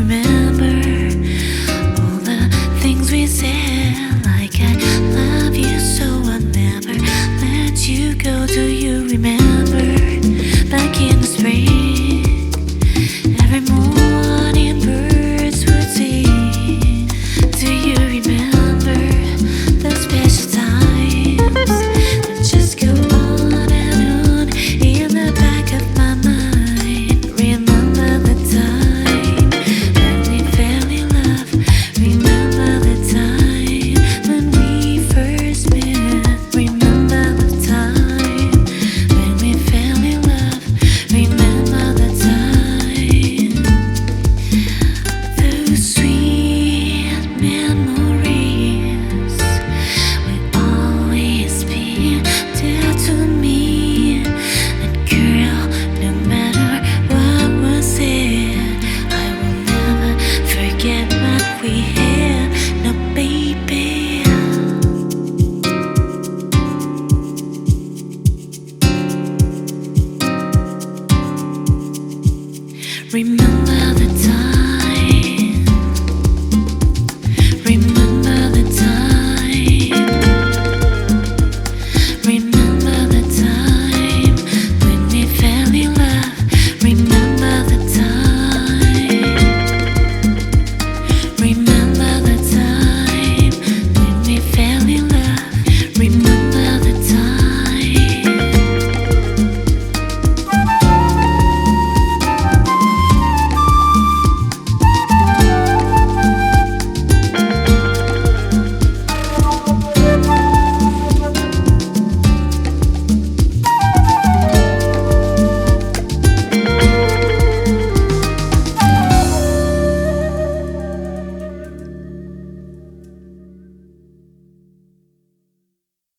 remember Remember the.